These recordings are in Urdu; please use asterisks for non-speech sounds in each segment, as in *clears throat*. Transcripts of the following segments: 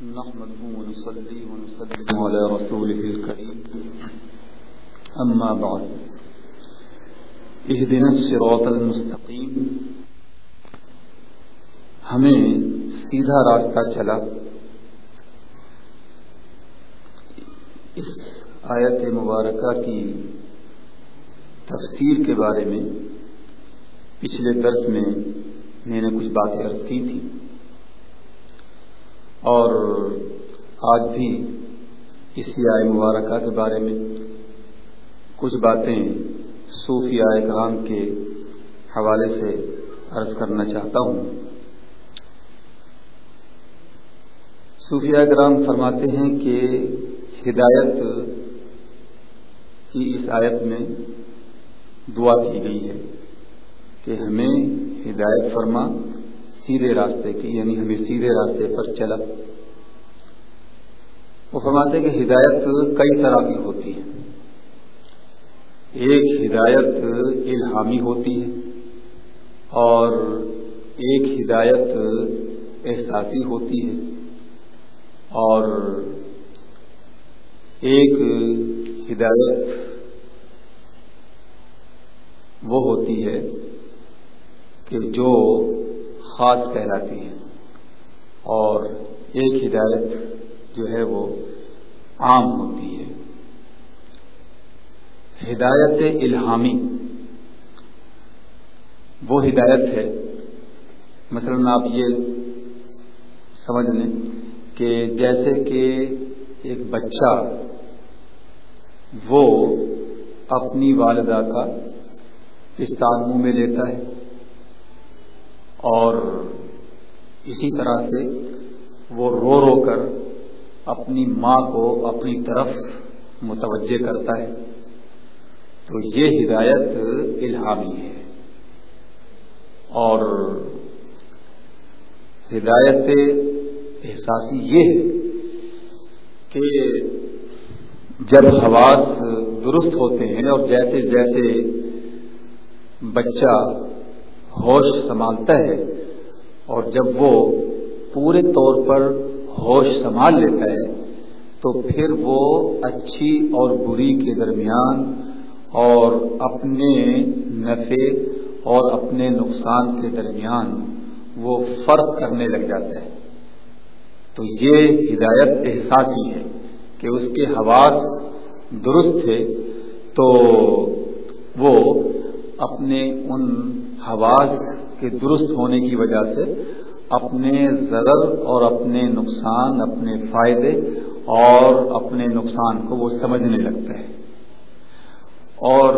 نحمده ونصلي ونسلم على رسوله الكريم. أما بعد، اهدنا الصراط المستقيم. ہمیں سیدھا راستہ چلا۔ اس آیت مبارکہ کی تفسیر کے بارے میں پچھلے درس میں میں نے کچھ باتیں عرض کی تھی اور آج بھی اسی آئے مبارکہ کے بارے میں کچھ باتیں صوفیاء کرام کے حوالے سے عرض کرنا چاہتا ہوں۔ صوفیاء کرام فرماتے ہیں کہ ہدایت کی اس آیت میں دعا کی گئی ہے کہ ہمیں ہدایت فرما سیدھے راستے کی یعنی ہمیں سیدھے راستے پر چلا۔ وہ فرماتے ہیں کہ ہدایت کئی طرح کی ہوتی ہے۔ ایک ہدایت الہامی ہوتی ہے اور ایک ہدایت احساسی ہوتی ہے اور ایک ہدایت وہ ہوتی ہے کہ جو خاص کہلاتی ہے اور ایک ہدایت جو ہے وہ عام ہوتی ہے۔ ہدایت الہامی۔ وہ ہدایت ہے۔ مثلا آپ یہ سمجھ لیں کہ جیسے کہ ایک بچہ وہ اپنی والدہ کا پستان منہ میں لیتا ہے۔ اور اسی طرح سے وہ رو رو کر اپنی ماں کو اپنی طرف متوجہ کرتا ہے۔ تو یہ ہدایت الہامی ہے۔ اور ہدایت احساسی یہ ہے کہ جب حواس درست ہوتے ہیں اور جیسے جیسے بچہ ہوش سنبھالتا ہے اور جب وہ پورے طور پر ہوش سنبھال لیتا ہے تو پھر وہ اچھی اور بری کے درمیان اور اپنے نفع اور اپنے نقصان کے درمیان وہ فرق کرنے لگ جاتا ہے۔ تو یہ ہدایت احساسی ہے کہ اس کے حواس درست تھے تو وہ اپنے ان حواس کے درست ہونے کی وجہ سے اپنے ضرر اور اپنے نقصان، اپنے فائدے اور اپنے نقصان کو وہ سمجھنے لگتا ہے اور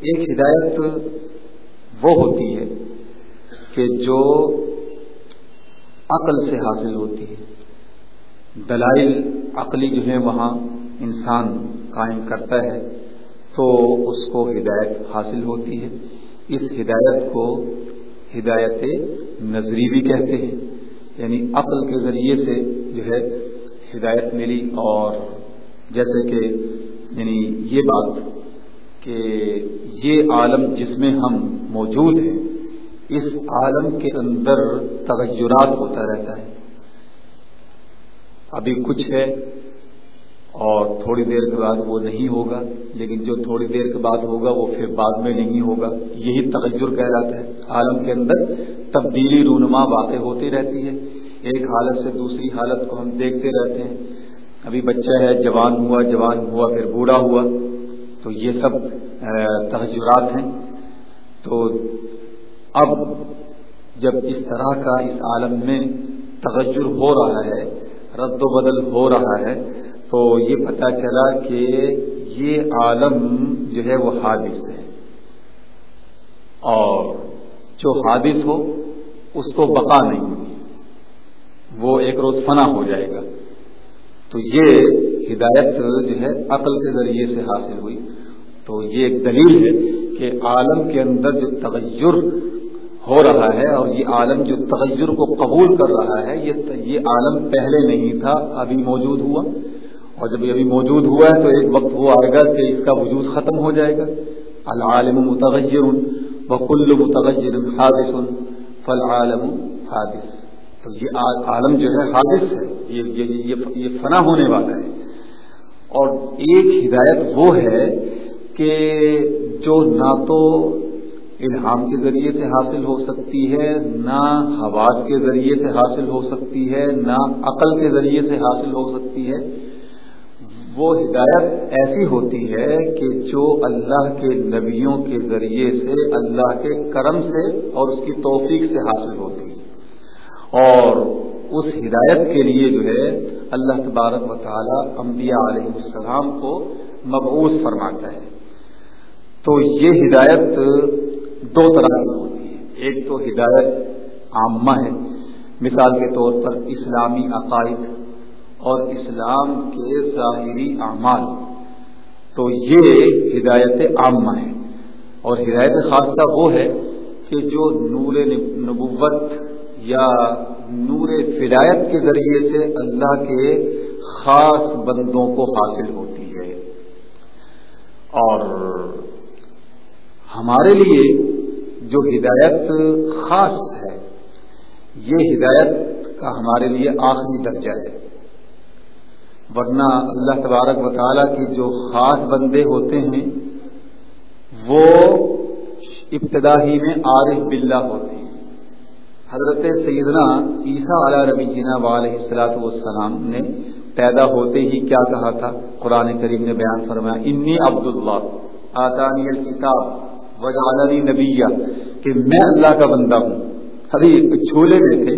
ایک ہدایت وہ ہوتی ہے کہ جو عقل سے حاصل ہوتی ہے۔ دلائل عقلی جو ہے وہاں انسان قائم کرتا ہے تو اس کو ہدایت حاصل ہوتی ہے۔ اس ہدایت کو ہدایت نظری بھی کہتے ہیں یعنی عقل کے ذریعے سے جو ہے ہدایت ملی اور جیسے کہ یعنی یہ بات کہ یہ عالم جس میں ہم موجود ہیں، اس عالم کے اندر تغیرات ہوتا رہتا ہے۔ ابھی کچھ ہے اور تھوڑی دیر کے بعد وہ نہیں ہوگا، لیکن جو تھوڑی دیر کے بعد ہوگا، وہ پھر بعد میں نہیں ہوگا۔ یہی تغیر کہلاتا ہے۔ عالم کے اندر تبدیلی رونما واقع ہوتی رہتی ہے۔ ایک حالت سے دوسری حالت کو ہم دیکھتے رہتے ہیں۔ ابھی بچہ ہے، جوان ہوا جوان ہوا، پھر بوڑھا ہوا۔ تو یہ سب تغجرات ہیں۔ تو اب جب اس طرح کا اس عالم میں تغجر ہو رہا ہے، رد و بدل ہو رہا ہے تو یہ پتہ چلا کہ یہ عالم جو ہے وہ حادث ہے۔ اور جو حادث ہو، اس کو بقا نہیں ہوگی۔ وہ ایک روز فنا ہو جائے گا۔ تو یہ ہدایت جو ہے عقل کے ذریعے سے حاصل ہوئی۔ تو یہ ایک دلیل ہے کہ عالم کے اندر جو تغیر ہو رہا ہے اور یہ عالم جو تغیر کو قبول کر رہا ہے، یہ عالم پہلے نہیں تھا، ابھی موجود ہوا۔ اور جب یہ ابھی موجود ہوا ہے تو ایک وقت وہ آئے گا کہ اس کا وجود ختم ہو جائے گا۔ العالم متغیر و متغیر حادث فل عالم حادث۔ تو یہ عالم جو ہے حادث ہے۔ یہ فنا ہونے والا ہے۔ اور ایک ہدایت وہ ہے کہ جو نہ تو الہام کے ذریعے سے حاصل ہو سکتی ہے، نہ حواس کے ذریعے سے حاصل ہو سکتی ہے، نہ عقل کے ذریعے سے حاصل ہو سکتی ہے۔ وہ ہدایت ایسی ہوتی ہے کہ جو اللہ کے نبیوں کے ذریعے سے، اللہ کے کرم سے اور اس کی توفیق سے حاصل ہوتی ہے۔ اور اس ہدایت کے لیے جو ہے، اللہ تبارک و تعالی انبیاء علیہ السلام کو مبعوث فرماتا ہے۔ تو یہ ہدایت دو طرح کی ہوتی ہے۔ ایک تو ہدایت عامہ ہے۔ مثال کے طور پر اسلامی عقائد اور اسلام کے ظاہری اعمال۔ تو یہ ہدایت عامہ ہے اور ہدایت خاصہ وہ ہے کہ جو نور نبوت یا نور فلایت کے ذریعے سے اللہ کے خاص بندوں کو حاصل ہوتی ہے۔ اور ہمارے لیے جو ہدایت خاص ہے، یہ ہدایت کا ہمارے لیے آخری درجہ ہے۔ ورنہ اللہ تبارک و تعالیٰ کے جو خاص بندے ہوتے ہیں، وہ ابتدا ہی میں عارف باللہ ہوتے ہیں۔ حضرت سیدنا عیسیٰ علیہ ربی جینا علیہ السلاۃ والسلام نے پیدا ہوتے ہی کیا کہا تھا؟ قرآن کریم نے بیان فرمایا، انی عبداللہ، آتانی الکتاب وجعلنی نبیہ کہ میں اللہ کا بندہ ہوں۔ ابھی چھولے میں تھے،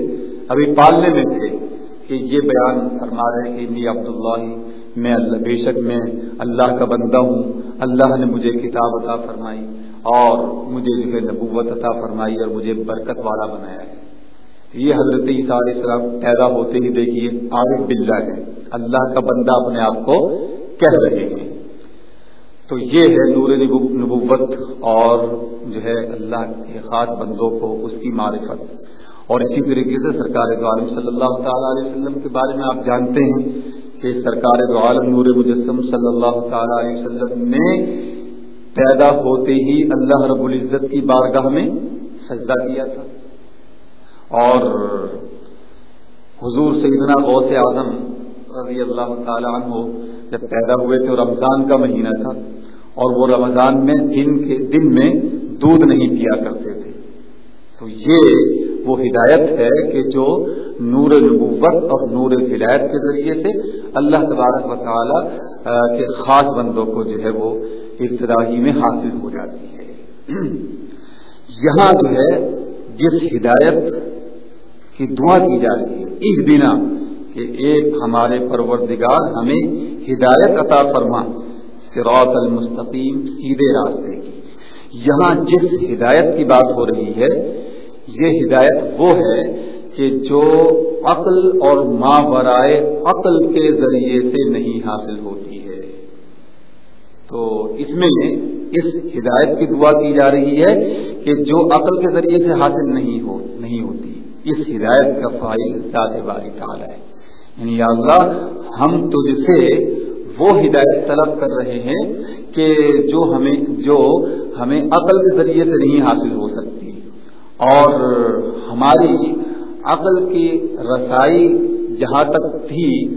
ابھی پالنے میں تھے کہ یہ بیان فرما رہے کہ انی عبداللہ، میں اللہ، بے شک میں اللہ کا بندہ ہوں، اللہ نے مجھے کتاب عطا فرمائی اور مجھے جو نبوت عطا فرمائی اور مجھے برکت والا بنایا ہے۔ یہ حضرت عیسیٰ علیہ السلام پیدا ہوتے ہی دیکھیے عارف بلّہ ہے اللہ کا بندہ اپنے آپ کو کہہ رہے ہیں۔ تو یہ ہے نور نبوت اور جو ہے اللہ کے خاص بندوں کو اس کی معرفت۔ اور اسی طریقے سے سرکار دو عالم صلی اللہ تعالی علیہ وسلم کے بارے میں آپ جانتے ہیں کہ سرکار دو عالم نور مجسم صلی اللہ تعالی علیہ وسلم نے پیدا ہوتے ہی اللہ رب العزت کی بارگاہ میں سجدہ کیا تھا۔ اور حضور سیدنا غوث اعظم رضی اللہ تعالی عنہ جب پیدا ہوئے تھے رمضان کا مہینہ تھا اور وہ رمضان میں دن کے دن میں دودھ نہیں پیا کرتے تھے۔ تو یہ وہ ہدایت ہے کہ جو نور نبوت اور نور ہدایت کے ذریعے سے اللہ تبارک و تعالی کے خاص بندوں کو جو ہے وہ ابتدائی میں حاصل ہو جاتی ہے۔ *clears throat* یہاں جو ہے جس ہدایت کی دعا کی جا رہی ہے، اس بنا کہ ایک ہمارے پروردگار ہمیں ہدایت عطا فرما سراط المستقیم، سیدھے راستے کی۔ یہاں جس ہدایت کی بات ہو رہی ہے یہ ہدایت وہ ہے کہ جو عقل اور ماں برائے عقل کے ذریعے سے نہیں حاصل ہوتی ہے۔ تو اس میں اس ہدایت کی دعا کی جا رہی ہے کہ جو عقل کے ذریعے سے حاصل نہیں ہو نہیں ہوتی، اس ہدایت کا فائل ذات باری تعالی ہے۔ یعنی یا اللہ، ہم تجھ سے وہ ہدایت طلب کر رہے ہیں کہ جو ہمیں جو ہمیں عقل کے ذریعے سے نہیں حاصل ہو سکتی۔ اور ہماری عقل کی رسائی جہاں تک تھی،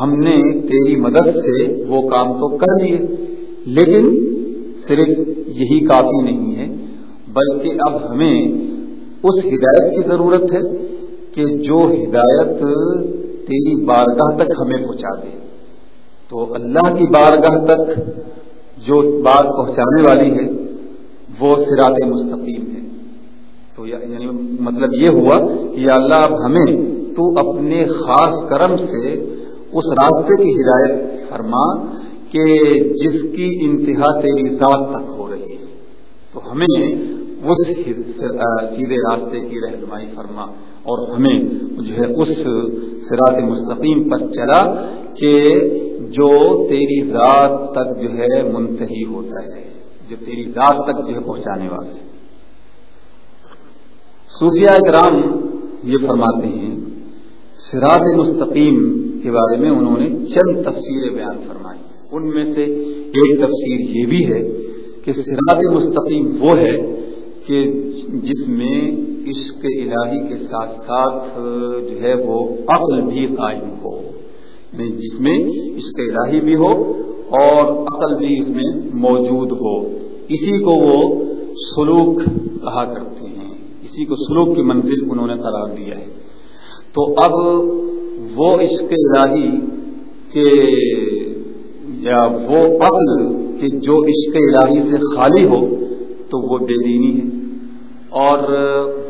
ہم نے تیری مدد سے وہ کام تو کر لیے۔ لیکن صرف یہی کافی نہیں ہے، بلکہ اب ہمیں اس ہدایت کی ضرورت ہے کہ جو ہدایت تیری بارگاہ تک ہمیں پہنچا دے۔ تو اللہ کی بارگاہ تک جو بات پہنچانے والی ہے، وہ سرات مستقیم۔ ہے تو یعنی مطلب یہ ہوا کہ اللہ اب ہمیں تو اپنے خاص کرم سے اس راستے کی ہدایت فرما کہ جس کی انتہا تیری ذات تک ہو رہی ہے۔ تو ہمیں اس سیدھے راستے کی رہنمائی فرما اور ہمیں جو ہے اس سرات مستقیم پر چلا کہ جو تیری ذات تک جو ہے منتحی ہوتا ہے، جو تیری ذات تک جو ہے پہنچانے والے صوفیہ اکرام یہ فرماتے ہیں سراط مستقیم کے بارے میں انہوں نے چند تفصیلیں بیان فرمائی ان میں سے ایک تفسیر یہ بھی ہے کہ سراط مستقیم وہ ہے کہ جس میں عشق الہی کے ساتھ ساتھ جو ہے وہ عقل بھی قائم ہو یعنی جس میں عشق الہی بھی ہو اور عقل بھی اس میں موجود ہو۔ اسی کو وہ سلوک کہا کرتے اسی کو سلوک کی منزل انہوں نے قرار دیا ہے۔ تو اب وہ عشق الہی کے یا وہ عقل کہ جو عشق الہی سے خالی ہو تو وہ بے دینی ہے۔ اور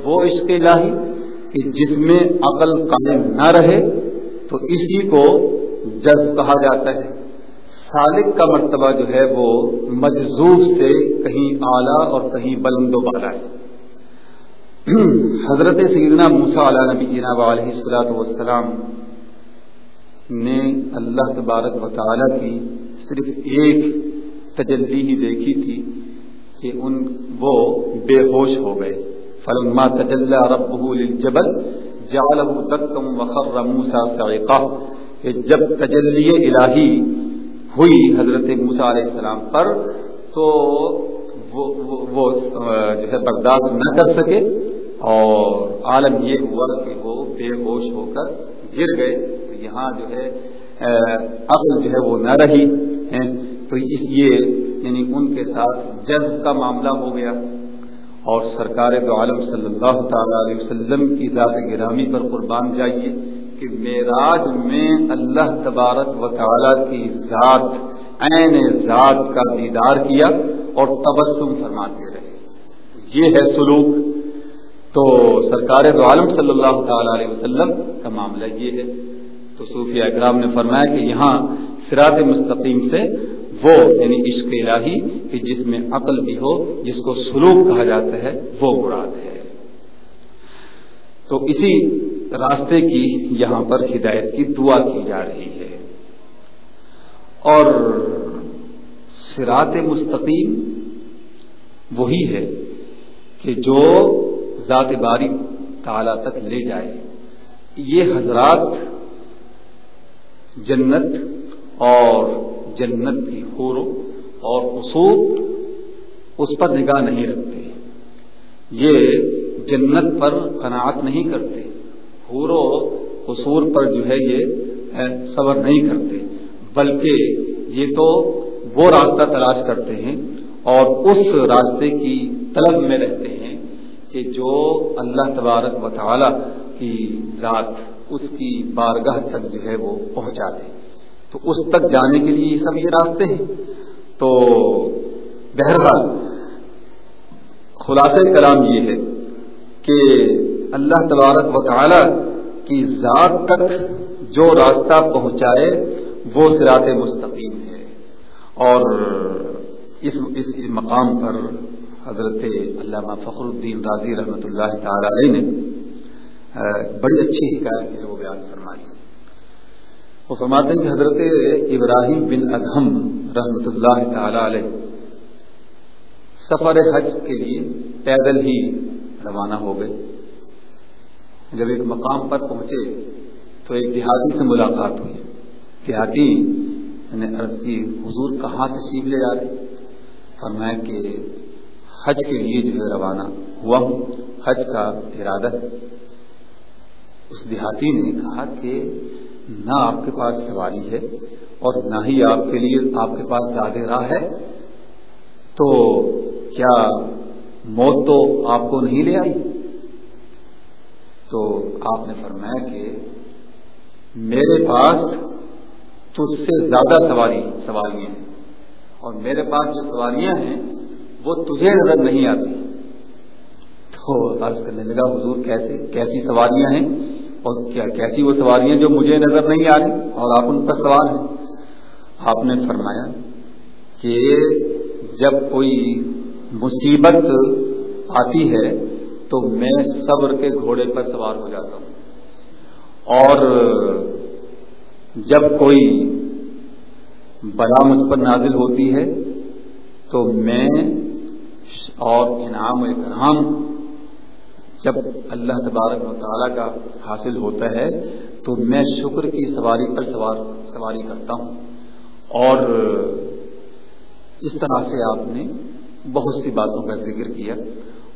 وہ عشق الہی کہ جس میں عقل قائم نہ رہے تو اسی کو جذب کہا جاتا ہے۔ سالک کا مرتبہ جو ہے وہ مجزوب سے کہیں اعلیٰ اور کہیں بلند و بالا ہے۔ *clears throat* حضرت سیدنا موسا علیہ نبی جناب علیہ السلاۃ والسلام نے اللہ تبارک و تعالی کی صرف ایک تجلی ہی دیکھی تھی کہ ان وہ بے ہوش ہو گئے۔ فلما تجلى ربه للجبل جعله دكا وخر موسى صعقا کہ جب تجلی الہی ہوئی حضرت موسیٰ علیہ السلام پر تو وہ, وہ, وہ جو ہے برداشت نہ کر سکے۔ اور عالم یہ ہوا کہ وہ بے ہوش ہو کر گر گئے، تو یہاں جو ہے عقل جو ہے وہ نہ رہی تو اس یہ یعنی ان کے ساتھ جذب کا معاملہ ہو گیا۔ اور سرکار دو عالم صلی اللہ تعالی علیہ وسلم کی ذات گرامی پر قربان جائیے کہ معراج میں اللہ تبارک و تعالی کی ذات، عین ذات کا دیدار کیا اور تبسم فرماتے رہے۔ یہ ہے سلوک۔ تو سرکار دو عالم صلی اللہ تعالی علیہ وسلم کا معاملہ یہ ہے۔ تو صوفیہ اکرام نے فرمایا کہ یہاں سرات مستقیم سے وہ یعنی عشق الہی، کہ جس میں عقل بھی ہو، جس کو سلوک کہا جاتا ہے، وہ مراد ہے۔ تو اسی راستے کی یہاں پر ہدایت کی دعا کی جا رہی ہے۔ اور سرات مستقیم وہی ہے کہ جو ذات باری تعالی تک لے جائے۔ یہ حضرات جنت اور جنت کی حور اور اصول اس پر نگاہ نہیں رکھتے۔ یہ جنت پر قناعت نہیں کرتے۔ حور و قصور پر جو ہے یہ صبر نہیں کرتے۔ بلکہ یہ تو وہ راستہ تلاش کرتے ہیں اور اس راستے کی طلب میں رہتے ہیں۔ کہ جو اللہ تبارک و تعالی کی ذات اس کی بارگاہ تک جو ہے وہ پہنچا دے۔ تو اس تک جانے کے لیے سب یہ راستے ہیں۔ تو بہرحال خلاصہ کلام یہ ہے کہ اللہ تبارک و تعالی کی ذات تک جو راستہ پہنچائے وہ سرات مستقیم ہے۔ اور اس اس مقام پر حضرت علامہ فخر الدین راضی رحمۃ اللہ تعالی علیہ نے بڑی اچھی حکایت ہے وہ بیان فرمائی وہ فرماتے ہیں کہ حضرت ابراہیم بن ادہم رحمۃ اللہ تعالی علیہ سفر حج کے لیے پیدل ہی روانہ ہو گئے۔ جب ایک مقام پر پہنچے تو ایک دیہاتی سے ملاقات ہوئی۔ دیہاتی نے عرض کی، حضور کہاں تشریف لے جا رہے؟ فرمایا کہ حج کے لیے جو ہے روانہ ہوا ہوں۔ حج کا ارادہ اس دیہاتی نے کہا کہ نہ آپ کے پاس سواری ہے اور نہ ہی آپ کے لیے آپ کے پاس زیادہ راہ ہے۔ تو کیا موت تو آپ کو نہیں لے آئی؟ تو آپ نے فرمایا کہ میرے پاس تجھ سے زیادہ سواری سواریاں ہیں۔ اور میرے پاس جو سواریاں ہیں وہ تجھے نظر نہیں آتی۔ تو عرض کرنے لگا، حضور کیسے، کیسی سواریاں ہیں اور کیا، کیسی وہ سواریاں جو مجھے نظر نہیں آ رہی اور آپ ان پر سوال ہیں؟ آپ نے فرمایا کہ جب کوئی مصیبت آتی ہے تو میں صبر کے گھوڑے پر سوار ہو جاتا ہوں۔ اور جب کوئی بلا مجھ پر نازل ہوتی ہے تو میں اور انعام و اکرام جب اللہ تبارک و تعالیٰ کا حاصل ہوتا ہے، تو میں شکر کی سواری پر سوار سواری کرتا ہوں۔ اور اس طرح سے آپ نے بہت سی باتوں کا ذکر کیا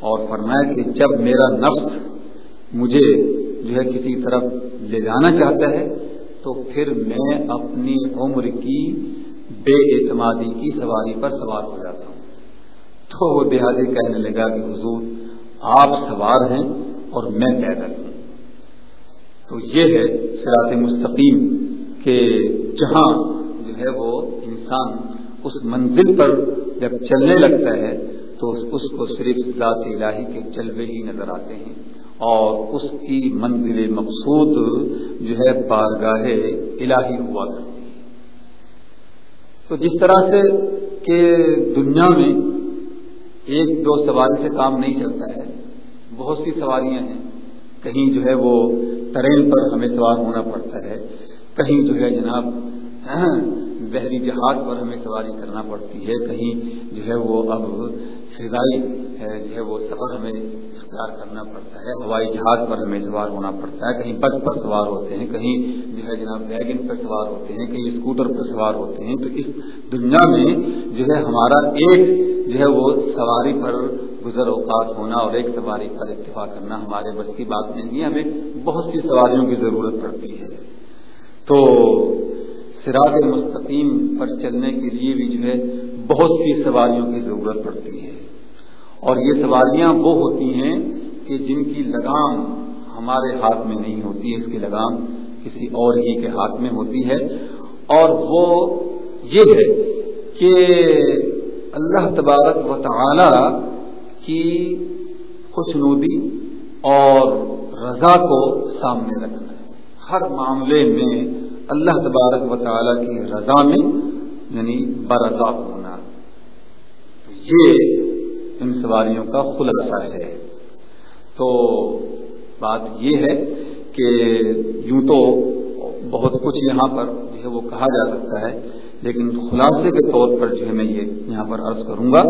اور فرمایا کہ جب میرا نفس مجھے جو ہے کسی طرف لے جانا چاہتا ہے، تو پھر میں اپنی عمر کی بے اعتمادی کی سواری پر سوار ہو جاتا ہوں۔ تو وہ دیہاتی کہنے لگا کہ حضور، آپ سوار ہیں اور میں پیدل ہوں۔ تو یہ ہے سراط مستقیم کہ جہاں جو ہے وہ انسان اس منزل پر جب چلنے لگتا ہے، تو اس کو صرف ذات الہی کے چلوے ہی نظر آتے ہیں۔ اور اس کی منزل مقصود جو ہے بارگاہ الہی ہوا کرتی ہے۔ تو جس طرح سے کہ دنیا میں ایک دو سواری سے کام نہیں چلتا ہے۔ بہت سی سواریاں ہیں۔ کہیں جو ہے وہ ٹرین پر ہمیں سوار ہونا پڑتا ہے۔ کہیں جو ہے جناب ہاں، بحری جہاز پر ہمیں سواری کرنا پڑتی ہے۔ کہیں جو ہے وہ اب فضائی جو ہے وہ سفر ہمیں اختیار کرنا پڑتا ہے، ہوائی جہاز پر ہمیں سوار ہونا پڑتا ہے، کہیں بس پر سوار ہوتے ہیں، کہیں جو ہے جناب ویگن پر سوار ہوتے ہیں، کہیں اسکوٹر پر سوار ہوتے ہیں، تو اس دنیا میں جو ہے ہمارا ایک جو ہے وہ سواری پر گزر اوقات ہونا اور ایک سواری پر اتفاق کرنا ہمارے بس کی بات نہیں ہے، ہمیں بہت سی سواریوں کی ضرورت پڑتی ہے۔ تو سراغ مستقیم پر چلنے کے لیے بھی جو ہے بہت سی سواریوں کی ضرورت پڑتی ہے۔ اور یہ سواریاں وہ ہوتی ہیں کہ جن کی لگام ہمارے ہاتھ میں نہیں ہوتی ہے اس کی لگام کسی اور ہی کے ہاتھ میں ہوتی ہے۔ اور وہ یہ ہے کہ اللہ تبارک و تعالی کی خوش نودی اور رضا کو سامنے رکھنا ہر معاملے میں اللہ تبارک و تعالی کی رضا میں یعنی برضا ہونا یہ ان سواریوں کا خلاصہ ہے۔ تو بات یہ ہے کہ یوں تو بہت کچھ یہاں پر جو ہے وہ کہا جا سکتا ہے، لیکن خلاصے کے طور پر جو ہے میں یہ یہاں پر عرض کروں گا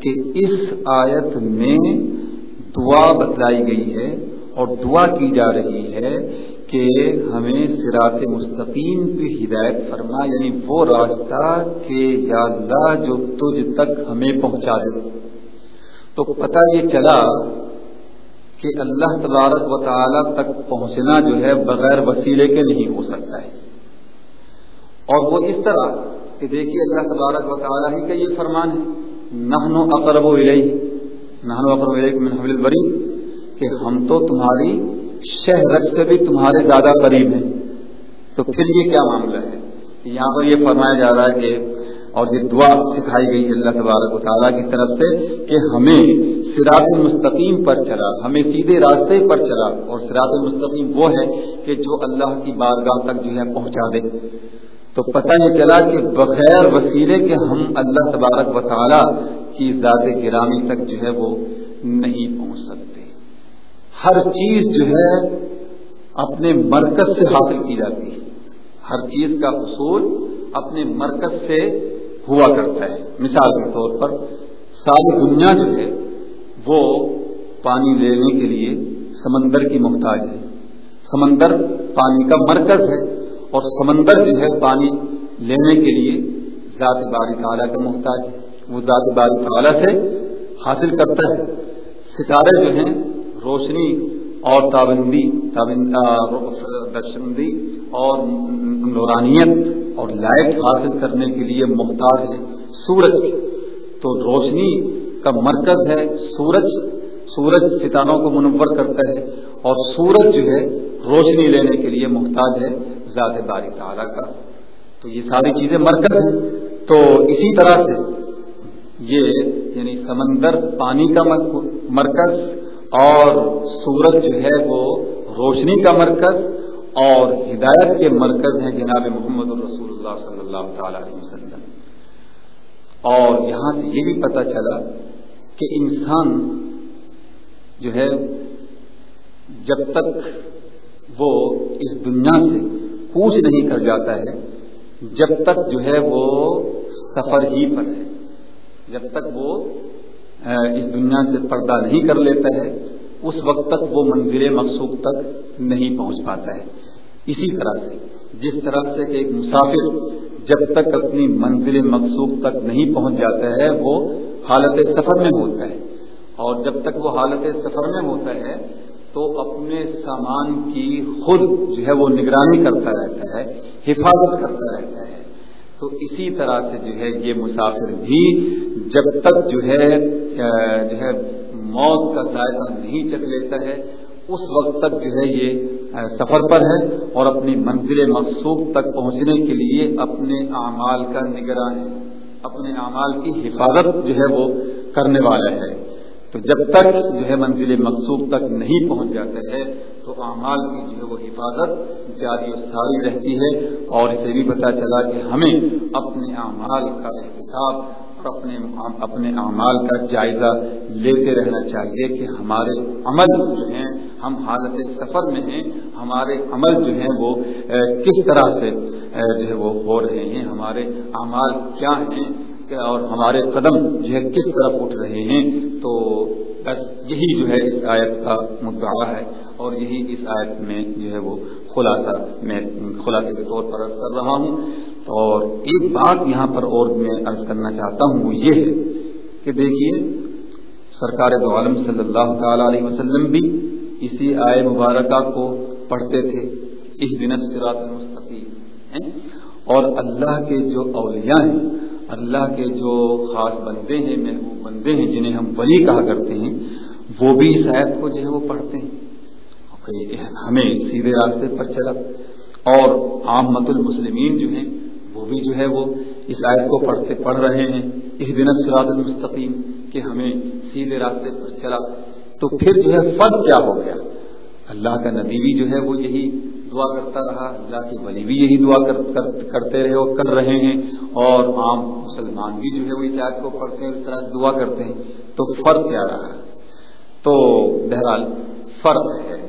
کہ اس آیت میں دعا بتلائی گئی ہے اور دعا کی جا رہی ہے کہ ہمیں سرات مستقیم کی ہدایت فرما یعنی وہ راستہ کہ یا اللہ جو تجھ تک ہمیں پہنچا دے۔ تو پتہ یہ چلا کہ اللہ تبارک و تعالی تک پہنچنا جو ہے بغیر وسیلے کے نہیں ہو سکتا ہے۔ اور وہ اس طرح کہ دیکھیے اللہ تبارک و تعالیٰ ہی کا یہ فرمان ہے نہنو اقرب و نہنو اقرب من حبل البری کہ ہم تو تمہاری شہرت سے بھی تمہارے زیادہ قریب ہیں۔ تو پھر یہ کیا معاملہ ہے؟ یہاں پر یہ فرمایا جا رہا ہے کہ اور یہ دعا سکھائی گئی اللہ تبارک و تعالیٰ کی طرف سے کہ ہمیں سراط مستقیم پر چلا، ہمیں سیدھے راستے پر چلا۔ اور سراط مستقیم وہ ہے کہ جو اللہ کی بارگاہ تک جو ہے پہنچا دے۔ تو پتہ یہ چلا کہ بغیر وسیلے کے ہم اللہ تبارک و تعالیٰ کی ذات گرامی تک جو ہے وہ نہیں پہنچ سکتے۔ ہر چیز جو ہے اپنے مرکز سے حاصل کی جاتی ہے۔ ہر چیز کا حصول اپنے مرکز سے ہوا کرتا ہے۔ مثال کے طور پر ساری دنیا جو ہے وہ پانی لینے کے لیے سمندر کی محتاج ہے۔ سمندر پانی کا مرکز ہے اور سمندر جو ہے پانی لینے کے لیے ذات باری تعالیٰ کا محتاج ہے۔ وہ ذات باری تعالیٰ سے حاصل کرتا ہے۔ ستارے جو ہیں روشنی اور تابندی درشندی اور نورانیت اور لائٹ حاصل کرنے کے لیے محتاج ہے سورج تو روشنی کا مرکز ہے سورج۔ سورج ستاروں کو منور کرتا ہے اور سورج جو ہے روشنی لینے کے لیے محتاج ہے ذات باری تعالیٰ کا۔ تو یہ ساری چیزیں مرکز ہیں۔ تو اسی طرح سے یہ یعنی سمندر پانی کا مرکز اور سورج جو ہے وہ روشنی کا مرکز اور ہدایت کے مرکز ہیں جناب محمد الرسول اللہ صلی اللہ تعالی علیہ وسلم۔ اور یہاں سے یہ بھی پتہ چلا کہ انسان جو ہے جب تک وہ اس دنیا سے کوچ نہیں کر جاتا ہے، جب تک جو ہے وہ سفر ہی پر ہے۔ جب تک وہ اس دنیا سے پردہ نہیں کر لیتا ہے، اس وقت تک وہ منزل مقصود تک نہیں پہنچ پاتا ہے۔ اسی طرح سے، جس طرح سے کہ ایک مسافر جب تک اپنی منزل مقصود تک نہیں پہنچ جاتا ہے، وہ حالت سفر میں ہوتا ہے۔ اور جب تک وہ حالت سفر میں ہوتا ہے، تو اپنے سامان کی خود جو ہے وہ نگرانی کرتا رہتا ہے، حفاظت کرتا رہتا ہے۔ تو اسی طرح سے جو ہے یہ مسافر بھی جب تک جو ہے جو ہے، موت کا ذائقہ نہیں چکھ لیتا ہے، اس وقت تک جو ہے یہ سفر پر ہے اور اپنی منزل مقصود تک پہنچنے کے لیے اپنے اعمال کا نگران اپنے اعمال کی حفاظت جو ہے وہ کرنے والا ہے۔ تو جب تک جو ہے منزل مقصود تک نہیں پہنچ جاتا ہے، تو اعمال کی جو ہے وہ حفاظت جاری و ساری رہتی ہے اور اسے بھی پتا چلا کہ ہمیں اپنے اعمال کا احتساب اپنے اپنے اعمال کا جائزہ لیتے رہنا چاہیے کہ ہمارے عمل جو ہیں، ہم حالت سفر میں ہیں، ہمارے عمل جو ہیں وہ کس طرح سے جو ہے وہ ہو رہے ہیں، ہمارے اعمال کیا ہیں، اور ہمارے قدم جو ہے کس طرف اٹھ رہے ہیں۔ تو بس یہی جو ہے اس آیت کا مدعا ہے، اور یہی اس آیت میں جو ہے وہ خلاصہ میں، خلاصے کے طور پر کر رہا ہوں۔ اور ایک بات یہاں پر اور میں عرض کرنا چاہتا ہوں، وہ یہ ہے کہ دیکھیے، سرکار دو عالم صلی اللہ تعالی علیہ وسلم بھی اسی آئے مبارکہ کو پڑھتے تھے اس دن سرات المستقیم اور اللہ کے جو اولیاء ہیں، اللہ کے جو خاص بندے ہیں، محبوب بندے ہیں، جنہیں ہم ولی کہا کرتے ہیں، وہ بھی اس آیت کو جو ہے وہ پڑھتے ہیں۔ ہمیں سیدھے راستے پر چلا۔ اور عام مت المسلمین جو ہیں بھی جو ہے وہ اس آیت کو پڑھتے پڑھ رہے ہیں۔ اس دن سراد المستقیم کہ ہمیں سیدھے راستے پر چلا۔ تو پھر جو ہے فرق کیا ہو گیا؟ اللہ کا نبی بھی جو ہے وہ یہی دعا کرتا رہا۔ اللہ کے ولی بھی یہی دعا کرتے رہے اور کر رہے ہیں۔ اور عام مسلمان بھی جو ہے وہ اس آیت کو پڑھتے ہیں اس طرح دعا کرتے ہیں۔ تو فرق کیا رہا؟ تو بہرحال فرق ہے۔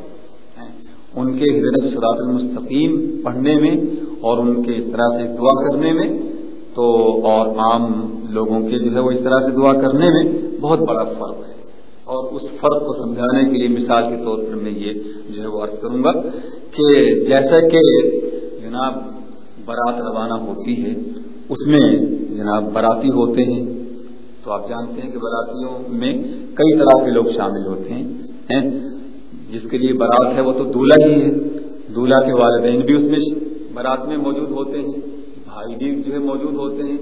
ان کے حضرت سرات المستقیم پڑھنے میں اور ان کے اس طرح سے دعا کرنے میں، تو اور عام لوگوں کے جو ہے وہ اس طرح سے دعا کرنے میں بہت بڑا فرق ہے۔ اور اس فرق کو سمجھانے کے لیے مثال کے طور پر میں یہ جو ہے وہ عرض کروں گا کہ جیسا کہ جناب بارات روانہ ہوتی ہے، اس میں جناب باراتی ہوتے ہیں۔ تو آپ جانتے ہیں کہ براتیوں میں کئی طرح کے لوگ شامل ہوتے ہیں جس کے لیے بارات ہے وہ تو دولہا ہی ہے۔ دولہا کے والدین بھی اس میں بارات میں موجود ہوتے ہیں، بھائی بھی جو ہے موجود ہوتے ہیں،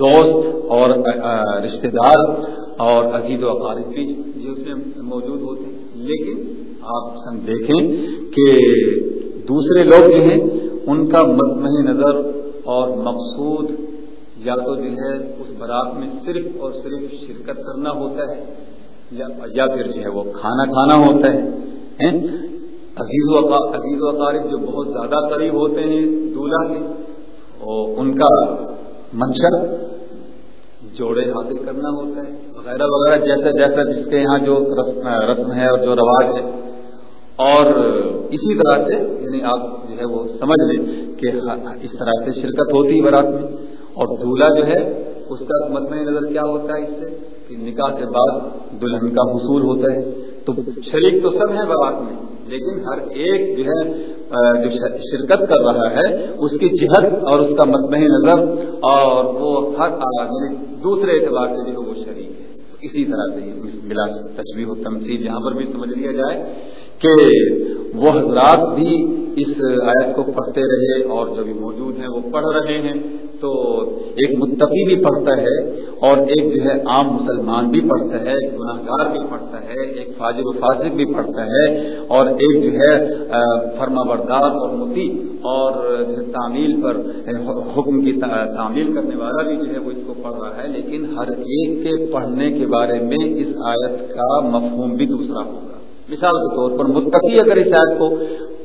دوست اور رشتہ دار اور عزیز و اقارب بھی جو اس میں موجود ہوتے ہیں۔ لیکن آپ دیکھیں کہ دوسرے لوگ جو ہیں، ان کا مطمح نظر اور مقصود یا تو جو ہے اس برات میں صرف اور صرف شرکت کرنا ہوتا ہے، یا پھر جو ہے وہ کھانا کھانا ہوتا ہے عزیز و عزیز و اقارب جو بہت زیادہ قریب ہوتے ہیں دولہا کے، اور ان کا منشر جوڑے حاصل کرنا ہوتا ہے، وغیرہ وغیرہ جیسا جیسا جس کے یہاں جو رسم ہے اور جو رواج ہے۔ اور اسی طرح سے یعنی آپ جو ہے وہ سمجھ لیں کہ اس طرح سے شرکت ہوتی ہے برات میں۔ اور دولہا جو ہے، اس کا مطمئن نظر کیا ہوتا ہے اس سے؟ کہ نکاح کے بعد دلہن کا حصول ہوتا ہے۔ تو شریک تو سب ہیں برات میں، لیکن ہر ایک جو ہے جو شرکت کر رہا ہے، اس کی جہت اور اس کا مطمئن نظر اور وہ ہر یعنی دوسرے اعتبار سے جو ہے وہ شریک ہے۔ اسی طرح سے بلا تجویح و تمثیل یہاں پر بھی سمجھ لیا جائے کہ وہ حضرات بھی اس آیت کو پڑھتے رہے اور جو بھی موجود ہیں وہ پڑھ رہے ہیں۔ تو ایک متقی بھی پڑھتا ہے اور ایک جو ہے عام مسلمان بھی پڑھتا ہے، ایک گناہ گار بھی پڑھتا ہے، ایک فاجر و فاضر بھی پڑھتا ہے اور ایک جو ہے فرما بردار اور متی اور جو ہے تعمیل پر یعنی حکم کی تعمیل کرنے والا بھی جو ہے وہ اس کو پڑھ رہا ہے، لیکن ہر ایک کے پڑھنے کے بارے میں اس آیت کا مفہوم بھی دوسرا ہوگا۔ مثال کے طور پر متقی اگر اس آیت کو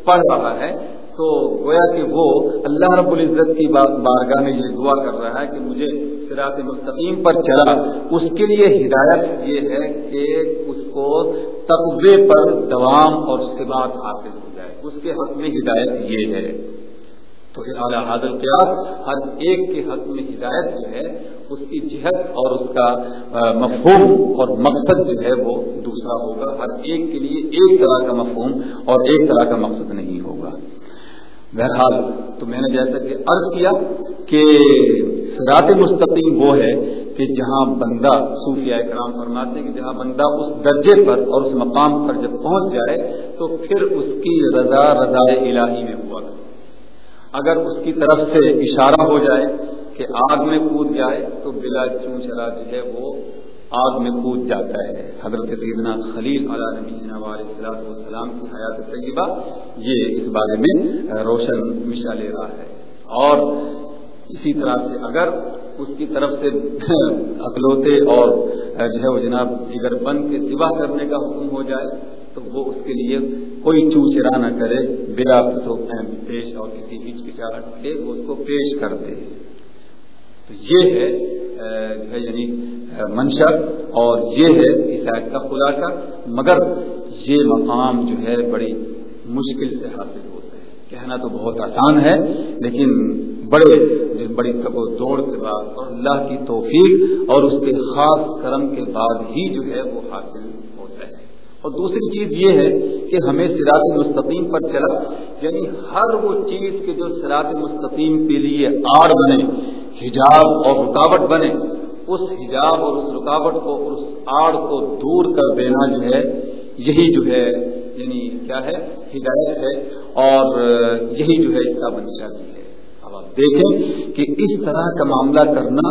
پڑھ رہا ہے تو گویا کہ وہ اللہ رب العزت کی بارگاہ میں یہ دعا کر رہا ہے کہ مجھے سراط مستقیم پر چلا۔ اس کے لیے ہدایت یہ ہے کہ اس کو تقوی پر دوام اور سبات حاصل ہو جائے۔ اس کے حق میں ہدایت یہ ہے۔ تو اعلیٰ حاضر قیاس، ہر ایک کے حق میں ہدایت جو ہے، اس کی جہت اور اس کا مفہوم اور مقصد جو ہے وہ دوسرا ہوگا۔ ہر ایک کے لیے ایک طرح کا مفہوم اور ایک طرح کا مقصد نہیں ہوگا۔ بہرحال تو میں نے جیسا کہ عرض کیا کہ سرات مستقیم وہ ہے کہ جہاں بندہ صوفیہ کرام فرماتے ہیں کہ جہاں بندہ اس درجے پر اور اس مقام پر جب پہنچ جائے تو پھر اس کی رضا رضا الہی میں ہوا اگر اس کی طرف سے اشارہ ہو جائے کہ آگ میں کود جائے تو بلا چونچرا جو ہے وہ آگ میں کود جاتا ہے۔ حضرت سیدنا خلیل علیہ نبی علیہ السلاط والسلام کی حیات طیبہ یہ اس بارے میں روشن مشا لے رہا ہے۔ اور اسی طرح سے اگر اس کی طرف سے *laughs* اکلوتے اور جو ہے وہ جناب جگر بند کے سوا کرنے کا حکم ہو جائے تو وہ اس کے لیے کوئی چوچرا نہ کرے، بلا پیش اور کسی ہچکچاہٹ کے وہ اس کو پیش کر دے۔ تو یہ ہے جو ہے یعنی منشا، اور یہ ہے اس آیت کا خلاصہ مگر یہ مقام جو ہے بڑی مشکل سے حاصل ہوتا ہے۔ کہنا تو بہت آسان ہے، لیکن بڑے بڑی تب و دوڑ کے بعد، اور اللہ کی توفیق اور اس کے خاص کرم کے بعد ہی جو ہے وہ حاصل اور دوسری چیز یہ ہے کہ ہمیں سراط مستقیم پر چلا یعنی ہر وہ چیز کے جو سراط مستقیم کے لیے آڑ بنے، حجاب اور رکاوٹ بنے، اس حجاب اور اس رکاوٹ کو، اور اس آڑ کو دور کر دینا جو ہے، یہی جو ہے یعنی کیا ہے؟ ہدایت ہے، اور یہی جو ہے اس کا منشا بھی ہے۔ اب آپ دیکھیں کہ اس طرح کا معاملہ کرنا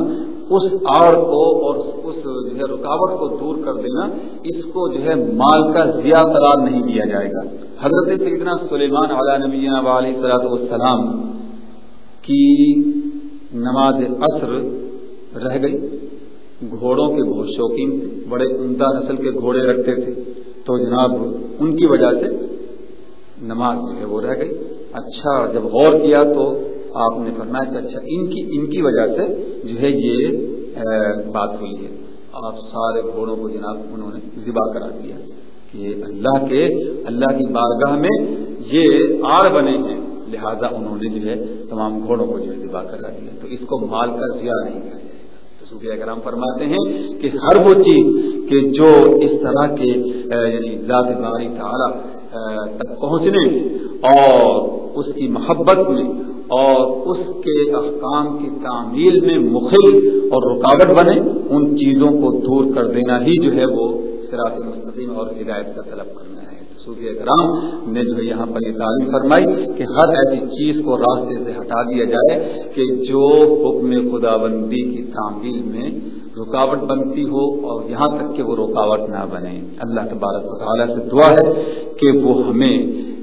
اس آڑ کو اور اس جو ہے رکاوٹ کو دور کر دینا، اس کو جو ہے مال کا ضیاء قرار نہیں دیا جائے گا۔ حضرت سیدنا سلیمان علیہ نبی علیہ صلاحت والسلام کی نماز عصر رہ گئی۔ گھوڑوں کے بہت شوقین تھے، بڑے عمدہ نسل کے گھوڑے رکھتے تھے۔ تو جناب، ان کی وجہ سے نماز جو ہے وہ رہ گئی۔ اچھا جب غور کیا تو آپ نے فرمایا کہ اچھا ان کی ان کی وجہ سے جو ہے یہ بات ہوئی ہے۔ آپ سارے گھوڑوں کو جناب انہوں نے ذبح کرا دیا کہ اللہ کے، اللہ کی بارگاہ میں یہ آڑ بنے ہیں۔ لہذا انہوں نے جو ہے تمام گھوڑوں کو جو ہے ذبح کرا دیا۔ تو اس کو مال کا ضیاع نہیں کیا جائے صوفیہ کرام فرماتے ہیں کہ ہر وہ چیز کہ جو اس طرح کے یعنی ذات باری تعالی تک پہنچنے اور اس کی محبت میں اور اس کے احکام کی تعمیل میں مخل اور رکاوٹ بنے، ان چیزوں کو دور کر دینا ہی جو ہے وہ سراط مستقیم اور ہدایت کا طلب کرنا ہے۔ صوفیہ کرام نے جو ہے یہاں پر یہ تعلیم فرمائی کہ ہر ایسی چیز کو راستے سے ہٹا دیا جائے کہ جو حکم خدا بندی کی تعمیل میں رکاوٹ بنتی ہو اور یہاں تک کہ وہ رکاوٹ نہ بنے۔ اللہ تبارک و تعالیٰ سے دعا ہے کہ وہ ہمیں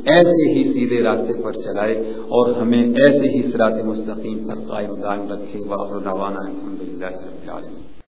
ایسے ہی سیدھے راستے پر چلائے اور ہمیں ایسے ہی سرات مستقیم پر قائم دائم رکھے واقع الحمد للہ